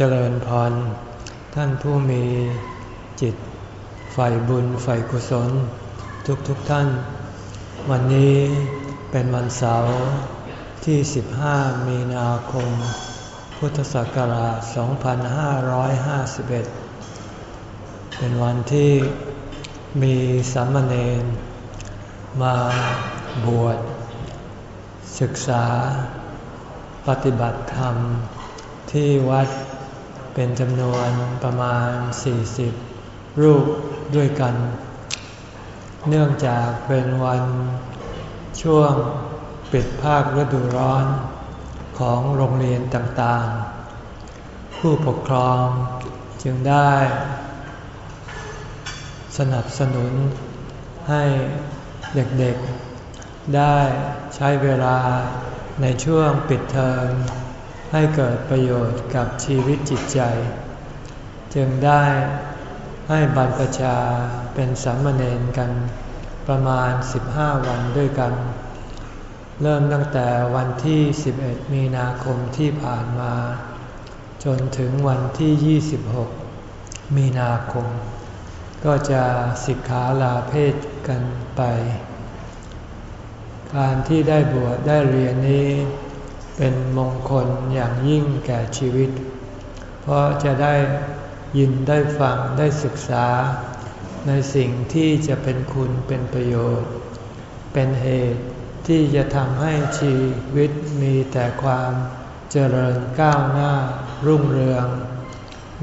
เจริญพร ท่านผู้มีจิตใฝ่บุญใฝ่กุศล ทุกทุกท่าน วันนี้เป็นวันเสาร์ที่ 15 มีนาคม พุทธศักราช 2551 เป็นวันที่มีสามเณรมาบวช ศึกษาปฏิบัติธรรมที่วัด เป็นจำนวนประมาณ 40 รูปด้วยกัน เนื่องจากเป็นวันช่วงปิดภาคฤดูร้อนของโรงเรียนต่างๆ ผู้ปกครองจึงได้ สนับสนุนให้เด็กๆ ได้ใช้เวลาในช่วงปิดเทอม ให้เกิดประโยชน์กับชีวิตจิตใจ จึงได้ให้บรรพชาเป็นสามเณรกันประมาณ 15 วันด้วยกัน เริ่มตั้งแต่วันที่ 11 มีนาคมที่ผ่านมา จนถึงวันที่ 26 มีนาคม ก็จะสิกขาลาเพศกันไป การที่ได้บวชได้เรียนนี้ เป็นมงคลอย่างยิ่งแก่ชีวิต เพราะจะได้ยินได้ฟังได้ศึกษา ในสิ่งที่จะเป็นคุณเป็นประโยชน์ เป็นเหตุที่จะทำให้ชีวิตมีแต่ความเจริญก้าวหน้า รุ่งเรือง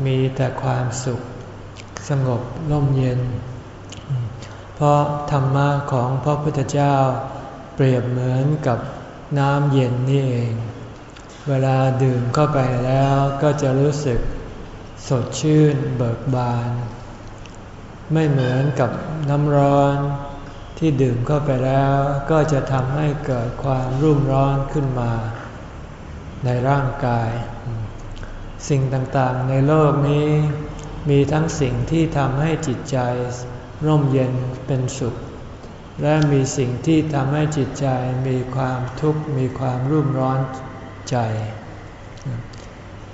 มีแต่ความสุข สงบร่มเย็น เพราะธรรมะของพระพุทธเจ้าเปรียบเหมือนกับ น้ำเย็นนี่เอง เวลาดื่มเข้าไปแล้วก็จะรู้สึกสดชื่นเบิกบาน ไม่เหมือนกับน้ำร้อนที่ดื่มเข้าไปแล้วก็จะทำให้เกิดความรุ่มร้อนขึ้นมา ในร่างกาย สิ่งต่างๆในโลกนี้ มีทั้งสิ่งที่ทำให้จิตใจ ร่มเย็นเป็นสุข และมีสิ่งที่ทำให้จิตใจมีความทุกข์มีความรุ่มร้อนใจ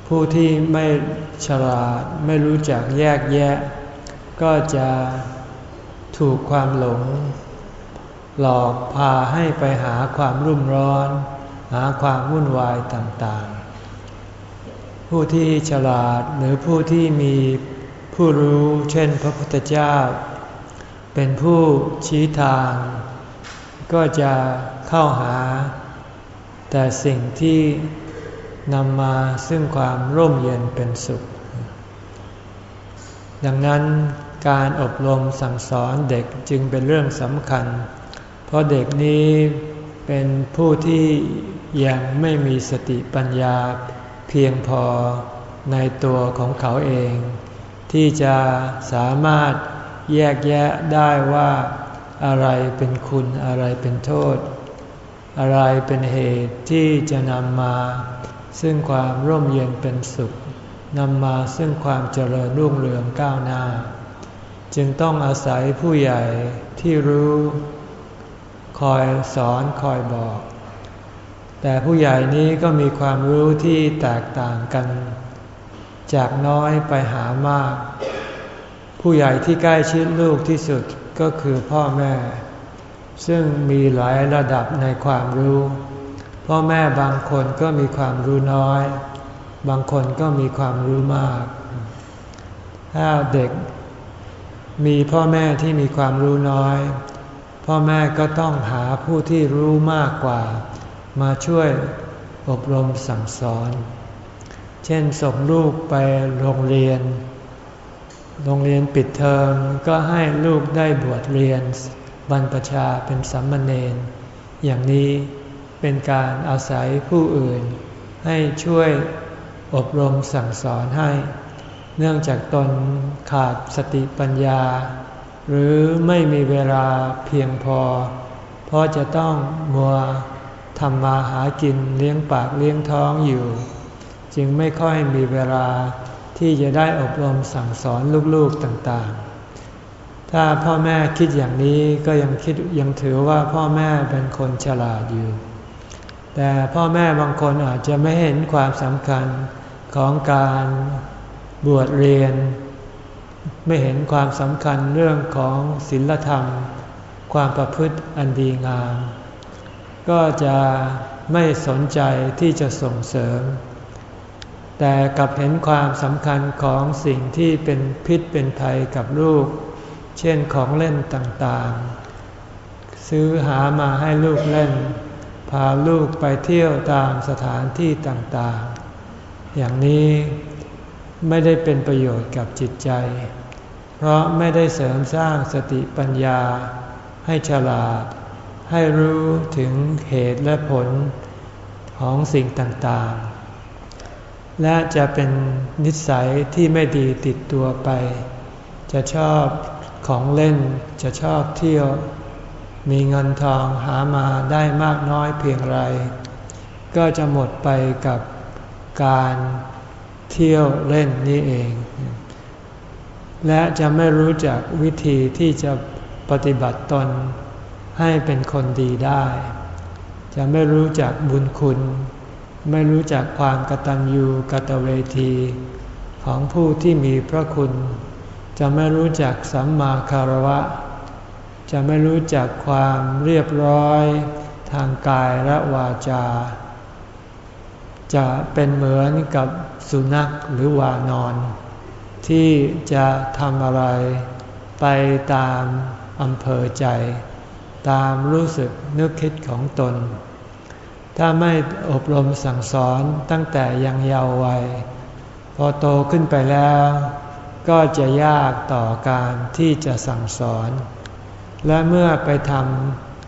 ผู้ที่ไม่ฉลาดไม่รู้จักแยกแยะ ก็จะถูกความหลง หลอกพาให้ไปหาความรุ่มร้อน หาความวุ่นวายต่างๆ ผู้ที่ฉลาดหรือผู้ที่มีผู้รู้เช่นพระพุทธเจ้า เป็นผู้ชี้ทาง ก็จะเข้าหา แต่สิ่งที่นำมาซึ่งความร่มเย็นเป็นสุข ดังนั้นการอบรมสั่งสอนเด็กจึงเป็นเรื่องสำคัญ เพราะเด็กนี้เป็นผู้ที่ยังไม่มีสติปัญญาเพียงพอในตัวของเขาเอง ที่จะสามารถ แยกแยะได้ว่าอะไรเป็นคุณอะไรเป็นโทษ อะไรเป็นเหตุที่จะนำมา ซึ่งความร่มเย็นเป็นสุขนำมาซึ่งความเจริญรุ่งเรืองก้าวหน้า จึงต้องอาศัยผู้ใหญ่ที่รู้ คอยสอนคอยบอก แต่ผู้ใหญ่นี้ก็มีความรู้ที่แตกต่างกัน จากน้อยไปหามาก ผู้ใหญ่ที่ใกล้ชิดลูกที่สุดก็คือพ่อแม่ ซึ่งมีหลายระดับในความรู้ พ่อแม่บางคนก็มีความรู้น้อย บางคนก็มีความรู้มาก ถ้าเด็กมีพ่อแม่ที่มีความรู้น้อย พ่อแม่ก็ต้องหาผู้ที่รู้มากกว่า มาช่วยอบรมสั่งสอน เช่นส่งลูกไปโรงเรียน โรงเรียนปิดเทอมก็ให้ลูกได้บวชเรียนบรรพชาเป็นสัมมเนนอย่างนี้เป็นการอาศัยผู้อื่น ให้ช่วยอบรมสั่งสอนให้ เนื่องจากตนขาดสติปัญญา หรือไม่มีเวลาเพียงพอ เพราะจะต้องมัวทำมาหากินเลี้ยงปากเลี้ยงท้องอยู่ จึงไม่ค่อยมีเวลา ที่จะได้อบรมสั่งสอนลูกๆต่างๆ ถ้าพ่อแม่คิดอย่างนี้ก็ยังคิดยังถือว่าพ่อแม่เป็นคนฉลาดอยู่ แต่พ่อแม่บางคนอาจจะไม่เห็นความสำคัญของการบวชเรียน ไม่เห็นความสำคัญเรื่องของศีลธรรม ความประพฤติอันดีงาม ก็จะไม่สนใจที่จะส่งเสริม แต่กลับเห็นความสำคัญของสิ่งที่เป็นพิษเป็นภัยกับลูก เช่นของเล่นต่างๆ ซื้อหามาให้ลูกเล่น พาลูกไปเที่ยวตามสถานที่ต่างๆ อย่างนี้ไม่ได้เป็นประโยชน์กับจิตใจ เพราะไม่ได้เสริมสร้างสติปัญญา ให้ฉลาด ให้รู้ถึงเหตุและผลของสิ่งต่างๆ และจะเป็นนิสัยที่ไม่ดีติดตัวไป จะชอบของเล่น จะชอบเที่ยว มีเงินทองหามาได้มากน้อยเพียงไร ก็จะหมดไปกับการเที่ยวเล่นนี่เอง และจะไม่รู้จักวิธีที่จะปฏิบัติตนให้เป็นคนดีได้ จะไม่รู้จักบุญคุณ ไม่รู้จักความกตัญญูกตเวที ของผู้ที่มีพระคุณ จะไม่รู้จักสัมมาคารวะ จะไม่รู้จักความเรียบร้อย ทางกายและวาจา จะเป็นเหมือนกับสุนัขหรือวานอน ที่จะทำอะไร ไปตามอำเภอใจ ตามรู้สึกนึกคิดของตน ถ้าไม่อบรมสั่งสอนตั้งแต่ยังเยาว์วัย พอโตขึ้นไปแล้ว ก็จะยากต่อการที่จะสั่งสอน และเมื่อไปท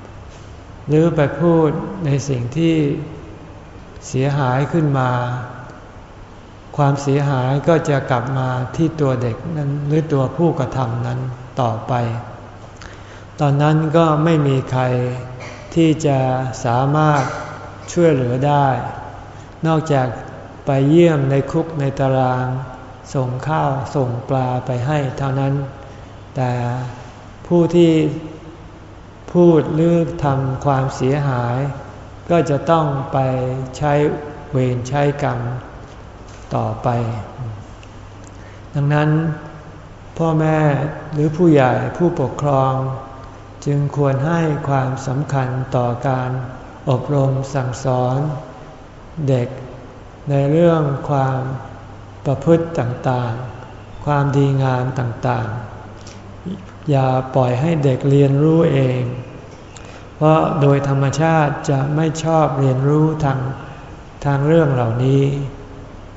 ำหรือไปพูดในสิ่งที่เสียหายขึ้นมา ความเสียหายก็จะกลับมาที่ตัวเด็กนั้นหรือตัวผู้กระทำนั้นต่อไป ตอนนั้นก็ไม่มีใครที่จะสามารถ ช่วยเหลือได้ นอกจากไปเยี่ยมในคุกในตาราง ส่งข้าวส่งปลาไปให้เท่านั้น แต่ผู้ที่พูดหรือทำความเสียหาย ก็จะต้องไปใช้เวรใช้กรรมต่อไป ดังนั้น พ่อแม่หรือผู้ใหญ่ผู้ปกครอง จึงควรให้ความสำคัญต่อการ อบรมสั่งสอนเด็กในเรื่องความประพฤติต่างๆ ความดีงามต่างๆ อย่าปล่อยให้เด็กเรียนรู้เอง เพราะโดยธรรมชาติจะไม่ชอบเรียนรู้ทางทางเรื่องเหล่านี้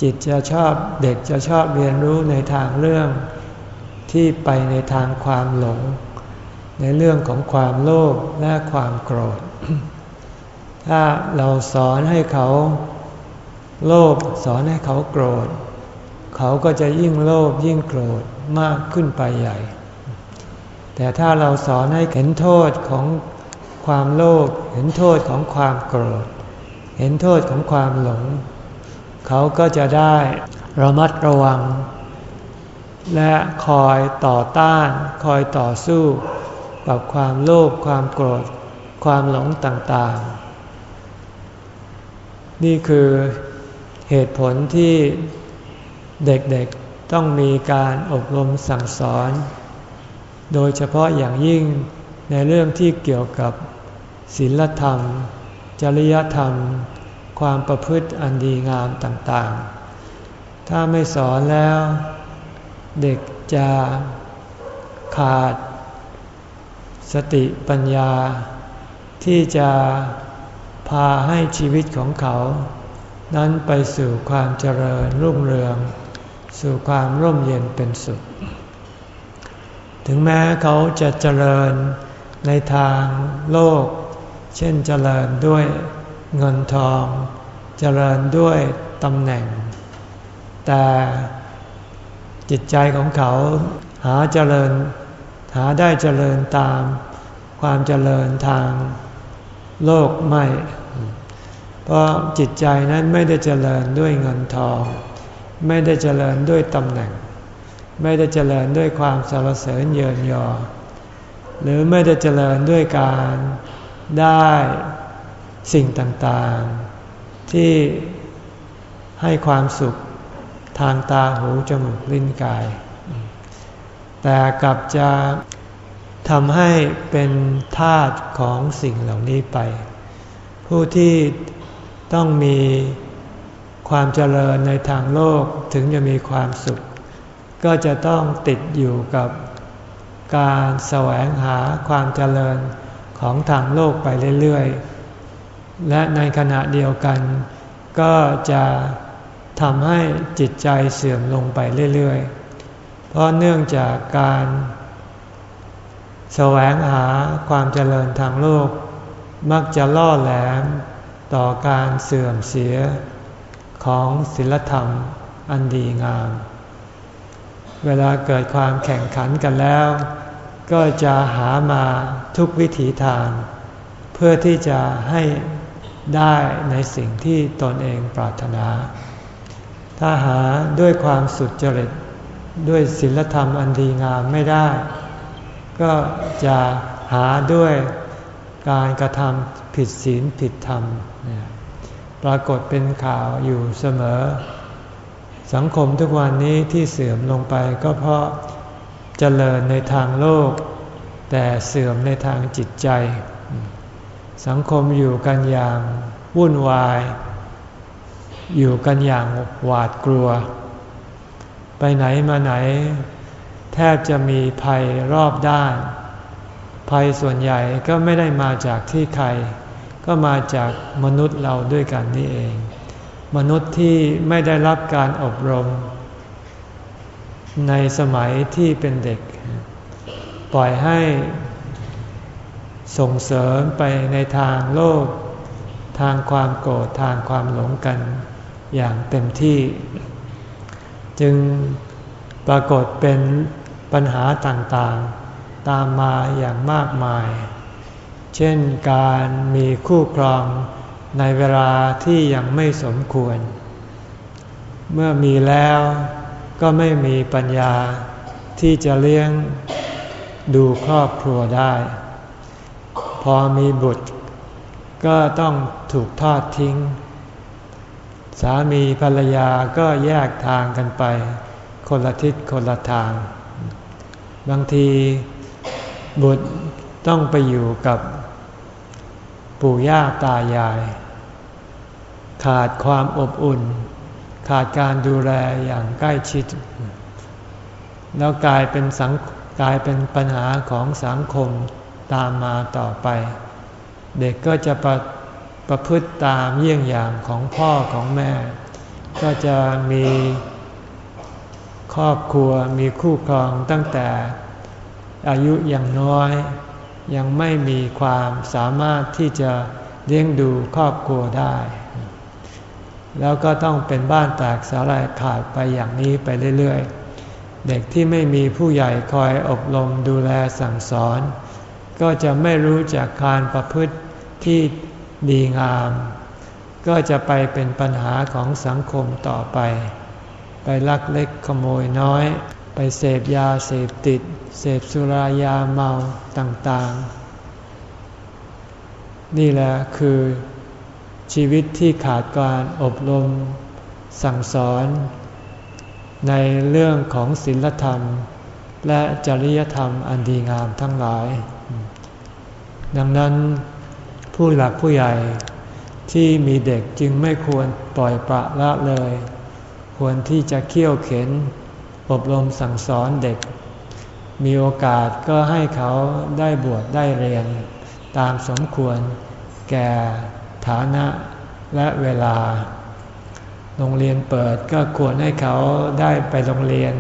จิตจะชอบเด็กจะชอบเรียนรู้ในทางเรื่อง ที่ไปในทางความหลง ในเรื่องของความโลภและความโกรธ ถ้าเราสอนให้เขาโลภสอนให้เขาโกรธ เขาก็จะยิ่งโลภยิ่งโกรธมากขึ้นไปใหญ่ แต่ถ้าเราสอนให้เห็นโทษของความโลภเห็นโทษของความโกรธ เห็นโทษของความหลง เขาก็จะได้ระมัดระวัง และคอยต่อต้าน คอยต่อสู้ กับความโลภความโกรธ ความหลงต่างๆ นี่คือเหตุผลที่เด็กๆต้องมีการอบรมสั่งสอน โดยเฉพาะอย่างยิ่งในเรื่องที่เกี่ยวกับศีลธรรม จริยธรรม ความประพฤติอันดีงามต่างๆ ถ้าไม่สอนแล้ว เด็กจะขาด สติปัญญาที่จะ พาให้ชีวิตของเขา นั้นไปสู่ความเจริญรุ่งเรือง สู่ความร่มเย็นเป็นสุข ถึงแม้เขาจะเจริญในทางโลก เช่นเจริญด้วยเงินทอง เจริญด้วยตำแหน่ง แต่จิตใจของเขาหาเจริญ หาได้เจริญตามความเจริญทาง โลกไม่ เพราะจิตใจนั้นไม่ได้เจริญด้วยเงินทอง ไม่ได้เจริญด้วยตำแหน่ง ไม่ได้เจริญด้วยความสารเสริญเยินยอ หรือไม่ได้เจริญด้วยการได้สิ่งต่างๆ ที่ให้ความสุขทางตาหูจมูกลิ้นกาย แต่กลับจะ ทำให้เป็นทาตของสิ่งเหล่านี้ไป ผู้ที่ต้องมีความเจริญในทางโลกถึงจะมีความสุข ก็จะต้องติดอยู่กับการแสวงหาความเจริญของทางโลกไปเรื่อยๆ และในขณะเดียวกัน ก็จะทำให้จิตใจเสื่อมลงไปเรื่อยๆ เพราะเนื่องจากการ แสวงหาความเจริญทางโลก มักจะล่อแหลมต่อการเสื่อมเสียของศีลธรรมอันดีงาม เวลาเกิดความแข่งขันกันแล้ว ก็จะหามาทุกวิถีทาง เพื่อที่จะให้ได้ในสิ่งที่ตนเองปรารถนา ถ้าหาด้วยความสุดจริตด้วยศีลธรรมอันดีงามไม่ได้ ก็จะหาด้วยการกระทำผิดศีลผิดธรรม ปรากฏเป็นข่าวอยู่เสมอ สังคมทุกวันนี้ที่เสื่อมลงไปก็เพราะเจริญในทางโลก แต่เสื่อมในทางจิตใจ สังคมอยู่กันอย่างวุ่นวาย อยู่กันอย่างหวาดกลัว ไปไหนมาไหน แทบจะมีภัยรอบด้าน ภัยส่วนใหญ่ก็ไม่ได้มาจากที่ใคร ก็มาจากมนุษย์เราด้วยกันนี่เอง มนุษย์ที่ไม่ได้รับการอบรม ในสมัยที่เป็นเด็ก ปล่อยให้ส่งเสริมไปในทางโลก ทางความโกรธทางความหลงกันอย่างเต็มที่ จึงปรากฏเป็น ปัญหาต่างๆ ตามมาอย่างมากมาย เช่นการมีคู่ครองในเวลาที่ยังไม่สมควร เมื่อมีแล้วก็ไม่มีปัญญาที่จะเลี้ยงดูครอบครัวได้ พอมีบุตร ก็ต้องถูกทอดทิ้ง สามีภรรยาก็แยกทางกันไป คนละทิศคนละทาง บางทีบุตรต้องไปอยู่กับปู่ย่าตายาย ขาดความอบอุ่น ขาดการดูแลอย่างใกล้ชิด แล้วกลายเป็นสังกลายเป็นปัญหาของสังคมตามมาต่อไป เด็กก็จะประประพฤติตามเยี่ยงอย่างของพ่อของแม่ ก็จะมี ครอบครัวมีคู่ครองตั้งแต่อายุยังน้อย ยังไม่มีความสามารถที่จะเลี้ยงดูครอบครัวได้ แล้วก็ต้องเป็นบ้านแตกสาลายขาดไปอย่างนี้ไปเรื่อยๆ เด็กที่ไม่มีผู้ใหญ่คอยอบรมดูแลสั่งสอน ก็จะไม่รู้จากการประพฤติที่ดีงาม ก็จะไปเป็นปัญหาของสังคมต่อไป ไปลักเล็กขโมยน้อย ไปเสพยาเสพติด เสพสุรายาเมาต่างๆ นี่แหละคือชีวิตที่ขาดการอบรมสั่งสอน ในเรื่องของศีลธรรม และจริยธรรมอันดีงามทั้งหลาย ดังนั้นผู้หลักผู้ใหญ่ที่มีเด็กจึงไม่ควรปล่อยปละละเลย ควรที่จะเคี่ยวเข็น อบรมสั่งสอนเด็ก มีโอกาสก็ให้เขาได้บวชได้เรียน ตามสมควรแก่ฐานะและเวลา โรงเรียนเปิดก็ควรให้เขาได้ไปโรงเรียน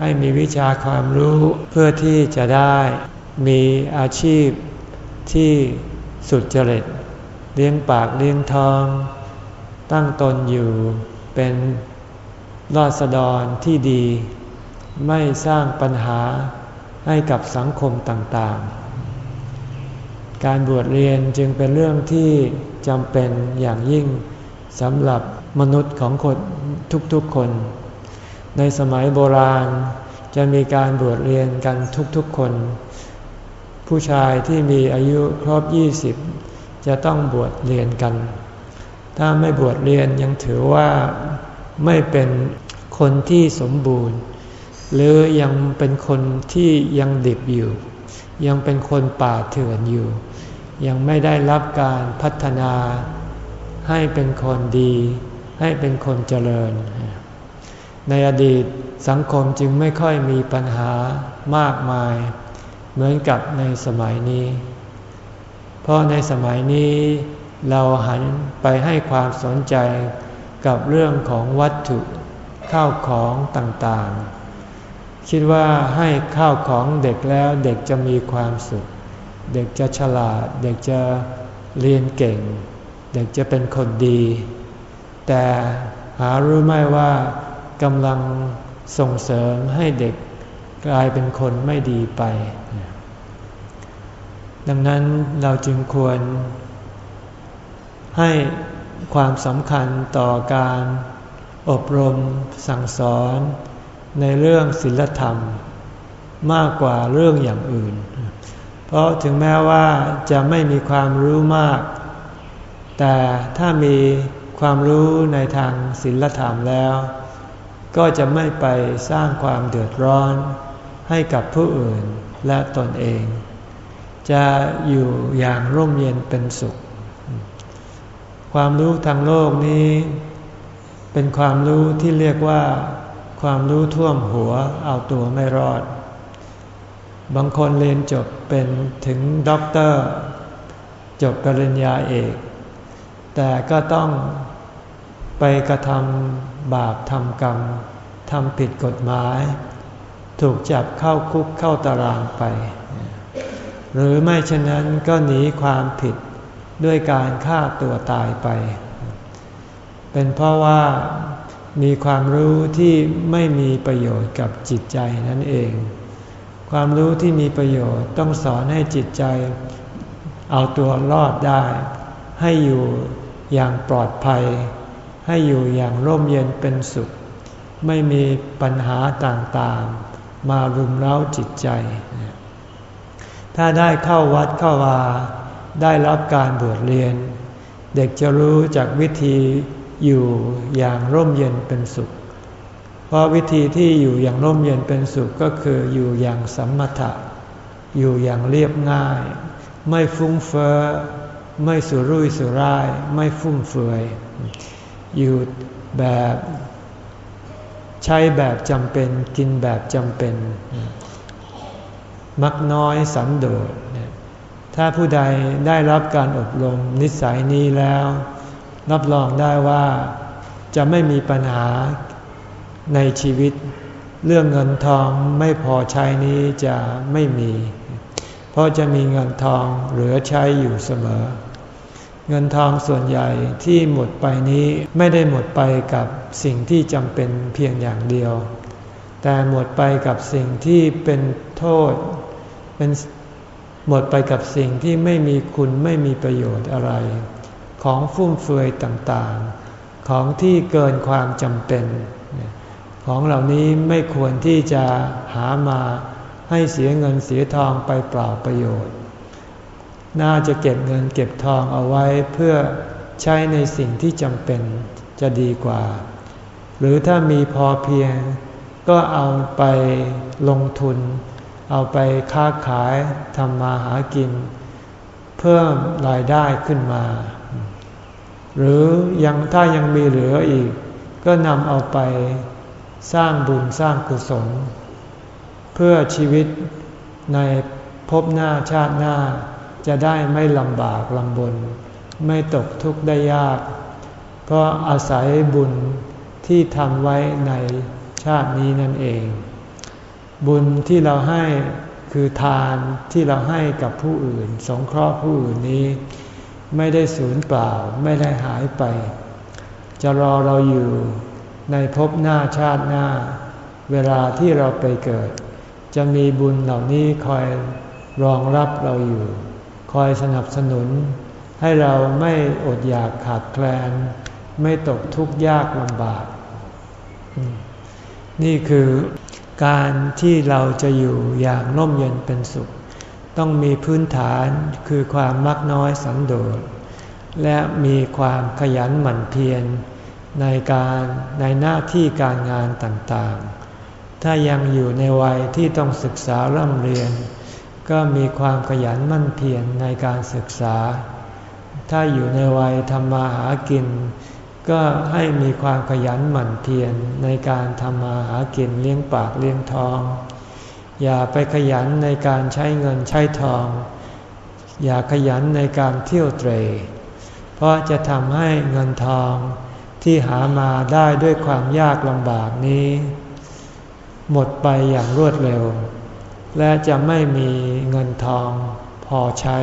ให้มีวิชาความรู้เพื่อที่จะได้มีอาชีพที่สุดจริต เลี้ยงปากเลี้ยงทอง ตั้งตนอยู่เป็น ราษฎรที่ดี ไม่สร้างปัญหาให้กับสังคมต่างๆ การบวชเรียนจึงเป็นเรื่องที่จำเป็นอย่างยิ่งสำหรับมนุษย์ของคนทุกๆคน ในสมัยโบราณจะมีการบวชเรียนกันทุกๆคน ผู้ชายที่มีอายุครบ 20 จะต้องบวชเรียนกัน ถ้าไม่บวชเรียนยังถือว่า ไม่เป็นคนที่สมบูรณ์ หรือยังเป็นคนที่ยังดิบอยู่ ยังเป็นคนป่าเถื่อนอยู่ ยังไม่ได้รับการพัฒนา ให้เป็นคนดี ให้เป็นคนเจริญ ในอดีตสังคมจึงไม่ค่อยมีปัญหามากมาย เหมือนกับในสมัยนี้ เพราะในสมัยนี้เราหันไปให้ความสนใจ กับเรื่องของวัตถุข้าวของต่างๆ คิดว่าให้ข้าวของเด็กแล้วเด็กจะมีความสุข เด็กจะฉลาด เด็กจะเรียนเก่ง เด็กจะเป็นคนดี แต่หารู้ไหมว่ากำลังส่งเสริมให้เด็กกลายเป็นคนไม่ดีไป ดังนั้นเราจึงควรให้ ความสำคัญต่อการอบรมสั่งสอนในเรื่องศีลธรรม มากกว่าเรื่องอย่างอื่น เพราะถึงแม้ว่าจะไม่มีความรู้มาก แต่ถ้ามีความรู้ในทางศีลธรรมแล้ว ก็จะไม่ไปสร้างความเดือดร้อนให้กับผู้อื่นและตนเอง จะอยู่อย่างร่มเย็นเป็นสุข ความรู้ทางโลกนี้ เป็นความรู้ที่เรียกว่า ความรู้ท่วมหัวเอาตัวไม่รอด บางคนเรียนจบเป็นถึงด็อกเตอร์ จบปริญญาเอก แต่ก็ต้องไปกระทำบาปทำกรรมทำผิดกฎหมาย ถูกจับเข้าคุกเข้าตารางไป หรือไม่เช่นนั้นก็หนีความผิด ด้วยการฆ่าตัวตายไป เป็นเพราะว่ามีความรู้ที่ไม่มีประโยชน์กับจิตใจนั่นเอง ความรู้ที่มีประโยชน์ต้องสอนให้จิตใจ เอาตัวรอดได้ ให้อยู่อย่างปลอดภัย ให้อยู่อย่างร่มเย็นเป็นสุข ไม่มีปัญหาต่างๆ มารุมเร้าจิตใจ ถ้าได้เข้าวัดเข้าวา ได้รับการบวชเรียน เด็กจะรู้จากวิธีอยู่อย่างร่มเย็นเป็นสุข เพราะวิธีที่อยู่อย่างร่มเย็นเป็นสุขก็คืออยู่อย่างสัมมถะ อยู่อย่างเรียบง่าย ไม่ฟุ้งเฟอ้อไม่สุรุ่ยสุร่าย ไม่ฟุ่มเฟือย อยู่แบบใช้แบบจำเป็นกินแบบจำเป็น มักน้อยสันโดษ ถ้าผู้ใดได้รับการอบรมนิสัยนี้แล้ว รับรองได้ว่าจะไม่มีปัญหาในชีวิต เรื่องเงินทองไม่พอใช้นี้จะไม่มี เพราะจะมีเงินทองเหลือใช้อยู่เสมอ เงินทองส่วนใหญ่ที่หมดไปนี้ไม่ได้หมดไปกับสิ่งที่จำเป็นเพียงอย่างเดียว แต่หมดไปกับสิ่งที่เป็นโทษเป็น หมดไปกับสิ่งที่ไม่มีคุณไม่มีประโยชน์อะไร ของฟุ่มเฟือยต่างๆ ของที่เกินความจำเป็น ของเหล่านี้ไม่ควรที่จะหามาให้เสียเงินเสียทองไปเปล่าประโยชน์ น่าจะเก็บเงินเก็บทองเอาไว้เพื่อใช้ในสิ่งที่จำเป็นจะดีกว่า หรือถ้ามีพอเพียงก็เอาไปลงทุน เอาไปค้าขายทำมาหากิน เพิ่มรายได้ขึ้นมา หรือยังถ้ายังมีเหลืออีก ก็นำเอาไปสร้างบุญสร้างกุศล เพื่อชีวิตในภพหน้าชาติหน้าจะได้ไม่ลำบากลำบน ไม่ตกทุกข์ได้ยาก เพราะอาศัยบุญที่ทำไว้ในชาตินี้นั่นเอง บุญที่เราให้คือทานที่เราให้กับผู้อื่น สงเคราะห์ผู้อื่นนี้ ไม่ได้สูญเปล่าไม่ได้หายไป จะรอเราอยู่ในภพหน้าชาติหน้า เวลาที่เราไปเกิด จะมีบุญเหล่านี้คอยรองรับเราอยู่ คอยสนับสนุน ให้เราไม่อดอยากขาดแคลน ไม่ตกทุกข์ยากลำบาก นี่คือ การที่เราจะอยู่อย่างร่มเย็นเป็นสุข ต้องมีพื้นฐานคือความมักน้อยสันโดษและมีความขยันหมั่นเพียรในการในหน้าที่การงานต่างๆ ถ้ายังอยู่ในวัยที่ต้องศึกษาร่ำเรียน ก็มีความขยันมั่นเพียรในการศึกษา ถ้าอยู่ในวัยทำมาหากิน ก็ให้มีความขยันหมั่นเพียรในการทำมาหากินเลี้ยงปากเลี้ยงท้อง อย่าไปขยันในการใช้เงินใช้ทอง อย่าขยันในการเที่ยวเตร เพราะจะทำให้เงินทองที่หามาได้ด้วยความยากลำบากนี้ หมดไปอย่างรวดเร็ว และจะไม่มีเงินทองพอใช้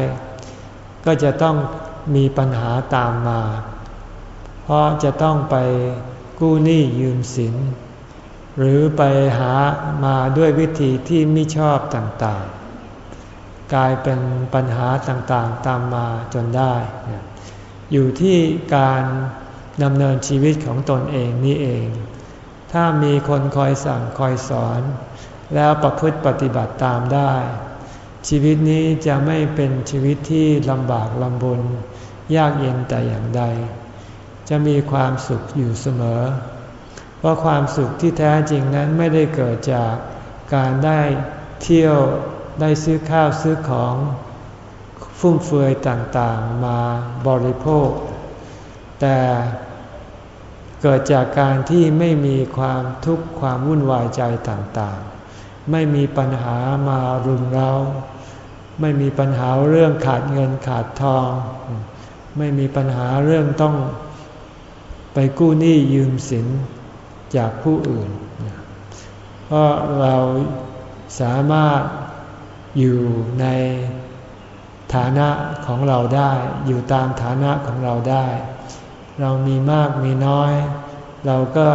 ก็จะต้องมีปัญหาตามมา เพราะจะต้องไปกู้หนี้ยืมสิน หรือไปหามาด้วยวิธีที่ไม่ชอบต่างๆ กลายเป็นปัญหาต่างๆตามมาจนได้ อยู่ที่การดำเนินชีวิตของตนเองนี่เอง ถ้ามีคนคอยสั่งคอยสอน แล้วประพฤติปฏิบัติตามได้ ชีวิตนี้จะไม่เป็นชีวิตที่ลำบากลำบน ยากเย็นแต่อย่างใด จะมีความสุขอยู่เสมอ เพราะความสุขที่แท้จริงนั้นไม่ได้เกิดจากการได้เที่ยวได้ซื้อข้าวซื้อของฟุ่มเฟือยต่างๆมาบริโภค แต่เกิดจากการที่ไม่มีความทุกข์ความวุ่นวายใจต่างๆ ไม่มีปัญหามารุมเรา ไม่มีปัญหาเรื่องขาดเงินขาดทอง ไม่มีปัญหาเรื่องต้อง ไปกู้หนี้ยืมสินจากผู้อื่น เพราะเราสามารถอยู่ในฐานะของเราได้ อยู่ตามฐานะของเราได้ เรามีมากมีน้อย เราก็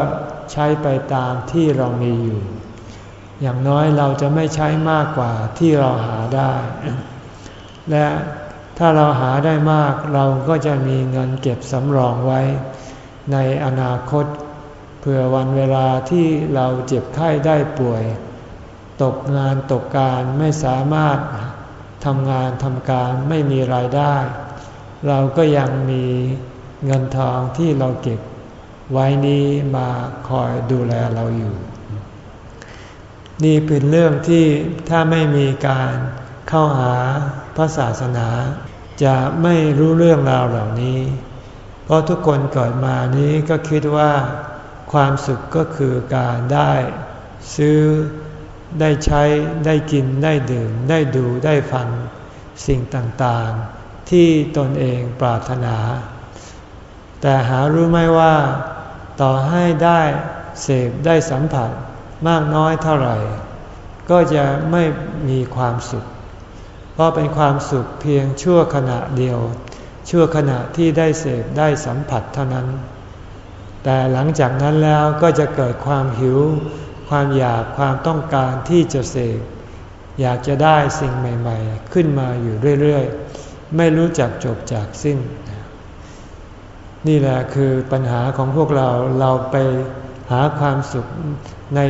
ใช้ไปตามที่เรามีอยู่ อย่างน้อยเราจะไม่ใช้มากกว่าที่เราหาได้ และถ้าเราหาได้มากเราก็จะมีเงินเก็บสำรองไว้ ในอนาคตเผื่อวันเวลาที่เราเจ็บไข้ได้ป่วย ตกงานตกการไม่สามารถทำงานทำการไม่มีรายได้ เราก็ยังมีเงินทองที่เราเก็บ ไว้นี้มาคอยดูแลเราอยู่ นี่เป็นเรื่องที่ถ้าไม่มีการเข้าหาพระศาสนา จะไม่รู้เรื่องราวเหล่านี้ เพราะทุกคนเกิดมานี้ก็คิดว่าความสุขก็คือการได้ ซื้อได้ใช้ได้กินได้ดื่ม ได้ดูได้ฟังสิ่งต่างๆ ที่ตนเองปรารถนา แต่หารู้ไหมว่า ต่อให้ได้เสพได้สัมผัสมากน้อยเท่าไหร่ ก็จะไม่มีความสุข เพราะเป็นความสุขเพียงชั่วขณะเดียว ชั่วขณะที่ได้เสพได้สัมผัสเท่านั้น แต่หลังจากนั้นแล้วก็จะเกิดความหิว ความอยากความต้องการที่จะเสพอยากจะได้สิ่งใหม่ ๆ ขึ้นมาอยู่เรื่อยๆ ไม่รู้จักจบจากสิ้น นี่แหละคือปัญหาของพวกเราเราไปหาความสุขใน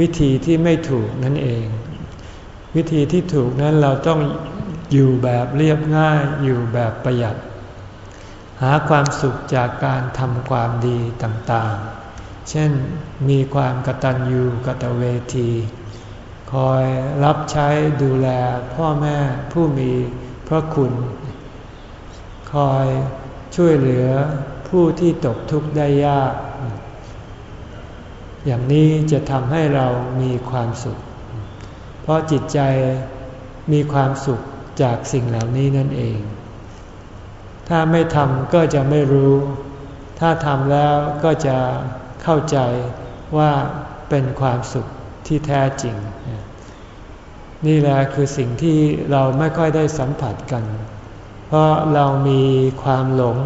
วิธีที่ไม่ถูกนั่นเอง วิธีที่ถูกนั้นเราต้อง อยู่แบบเรียบง่ายอยู่แบบประหยัด หาความสุขจากการทำความดีต่างๆ เช่นมีความกตัญญูกตเวที คอยรับใช้ดูแลพ่อแม่ผู้มีพระคุณ คอยช่วยเหลือผู้ที่ตกทุกข์ได้ยาก อย่างนี้จะทำให้เรามีความสุข เพราะจิตใจมีความสุข จากสิ่งเหล่านี้นั่นเอง ถ้าไม่ทำก็จะไม่รู้ ถ้าทำแล้วก็จะเข้าใจว่าเป็นความสุขที่แท้จริง นี่แหละคือสิ่งที่เราไม่ค่อยได้สัมผัสกัน เพราะเรามีความหลง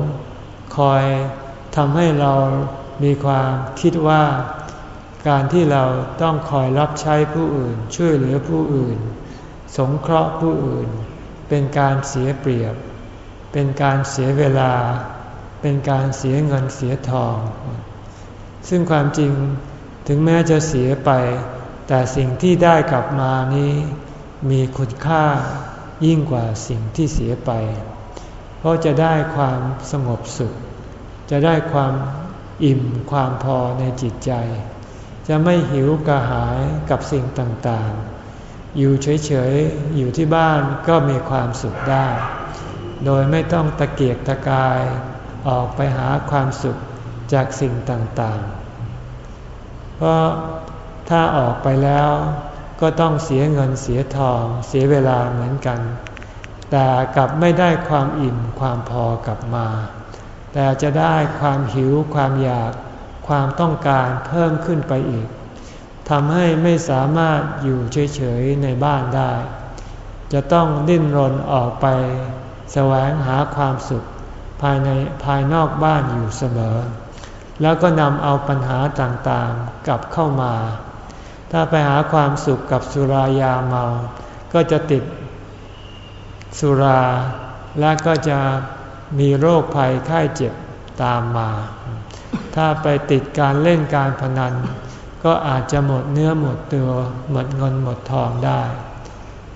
คอยทำให้เรามีความคิดว่า การที่เราต้องคอยรับใช้ผู้อื่น ช่วยเหลือผู้อื่น สงเคราะห์ผู้อื่น เป็นการเสียเปรียบ เป็นการเสียเวลา เป็นการเสียเงินเสียทอง ซึ่งความจริงถึงแม้จะเสียไป แต่สิ่งที่ได้กลับมานี้มีคุณค่ายิ่งกว่าสิ่งที่เสียไป เพราะจะได้ความสงบสุข จะได้ความอิ่มความพอในจิตใจ จะไม่หิวกระหายกับสิ่งต่างๆ อยู่เฉยๆ อยู่ที่บ้านก็มีความสุขได้ โดยไม่ต้องตะเกียกตะกายออกไปหาความสุขจากสิ่งต่างๆ เพราะถ้าออกไปแล้วก็ต้องเสียเงินเสียทองเสียเวลาเหมือนกัน แต่กลับไม่ได้ความอิ่มความพอกลับมา แต่จะได้ความหิวความอยากความต้องการเพิ่มขึ้นไปอีก ทำให้ไม่สามารถอยู่เฉยๆในบ้านได้ จะต้องดิ้นรนออกไป แสวงหาความสุขภายในภายนอกบ้านอยู่เสมอ แล้วก็นำเอาปัญหาต่างๆกลับเข้ามา ถ้าไปหาความสุขกับสุรายาเมา ก็จะติดสุรา และก็จะมีโรคภัยไข้เจ็บตามมา ถ้าไปติดการเล่นการพนัน ก็อาจจะหมดเนื้อหมดตัว หมดเงินหมดทองได้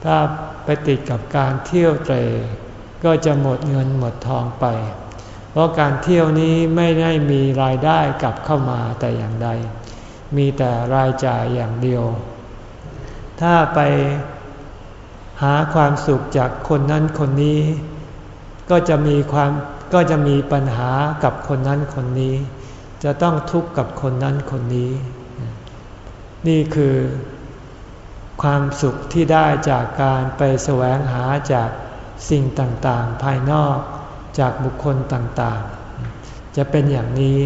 ถ้าไปติดกับการเที่ยวเตรก็จะหมดเงินหมดทองไป เพราะการเที่ยวนี้ไม่ได้มีรายได้กลับเข้ามาแต่อย่างใด มีแต่รายจ่ายอย่างเดียว ถ้าไปหาความสุขจากคนนั้นคนนี้ ก็จะมีความก็จะมีปัญหากับคนนั้นคนนี้ จะต้องทุกข์กับคนนั้นคนนี้ นี่คือความสุขที่ได้จากการไปแสวงหาจากสิ่งต่างๆ ภายนอกจากบุคคลต่างๆ จะเป็นอย่างนี้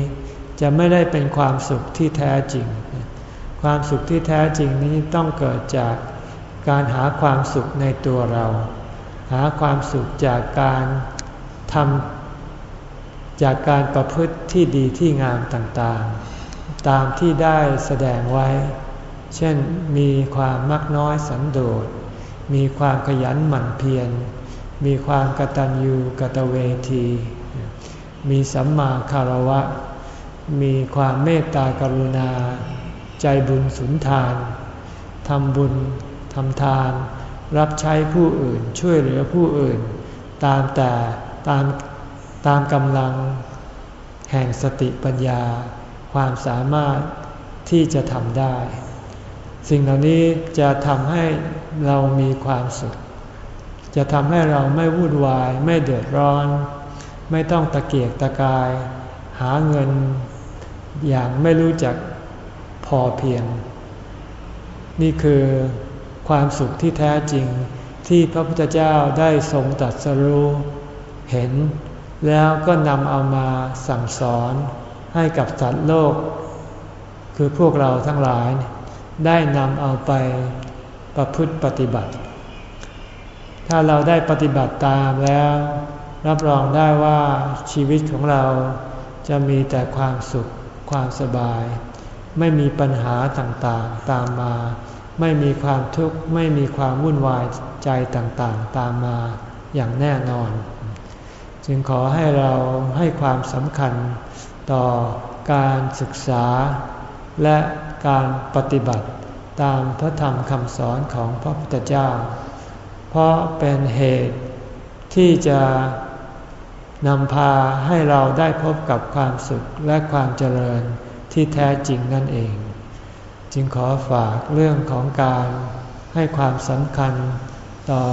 จะไม่ได้เป็นความสุขที่แท้จริง ความสุขที่แท้จริงนี้ต้องเกิดจากการหาความสุขในตัวเรา หาความสุขจากการทำจากการประพฤติที่ดีที่งามต่างๆ ตามที่ได้แสดงไว้ เช่นมีความมักน้อยสันโดษ มีความขยันหมั่นเพียร มีความกตัญญูกตเวที มีสัมมาคารวะ มีความเมตตากรุณา ใจบุญสุนทาน ทำบุญ ทำทาน รับใช้ผู้อื่น ช่วยเหลือผู้อื่น ตามแต่ตามตามกำลัง แห่งสติปัญญา ความสามารถที่จะทำได้ สิ่งเหล่านี้จะทำให้เรามีความสุข จะทำให้เราไม่วุ่นวาย ไม่เดือดร้อน ไม่ต้องตะเกียกตะกาย หาเงินอย่างไม่รู้จักพอเพียง นี่คือความสุขที่แท้จริงที่พระพุทธเจ้าได้ทรงตัดสรู้เห็น แล้วก็นำเอามาสั่งสอนให้กับสัตว์โลก คือพวกเราทั้งหลาย ได้นำเอาไปประพฤติปฏิบัติ ถ้าเราได้ปฏิบัติตามแล้ว รับรองได้ว่าชีวิตของเราจะมีแต่ความสุขความสบาย ไม่มีปัญหาต่างๆตามมา ไม่มีความทุกข์ไม่มีความวุ่นวายใจต่างๆ ตามมาอย่างแน่นอน จึงขอให้เราให้ความสำคัญต่อการศึกษาและ การปฏิบัติตามพระธรรมคำสอนของพระพุทธเจ้า เพราะเป็นเหตุที่จะนำพาให้เราได้พบกับความสุขและความเจริญที่แท้จริงนั่นเอง จึงขอฝากเรื่องของการให้ความสำคัญต่อ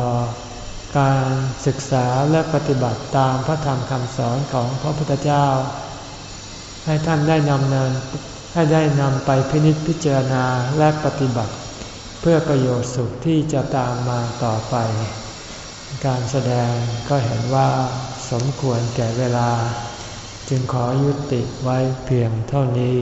การศึกษาและปฏิบัติตามพระธรรมคำสอนของพระพุทธเจ้า ให้ท่านได้นำเนิน ให้ได้นำไปพินิจพิจารณาและปฏิบัติ เพื่อประโยชน์สุขที่จะตามมาต่อไป การแสดงก็เห็นว่าสมควรแก่เวลา จึงขอยุติไว้เพียงเท่านี้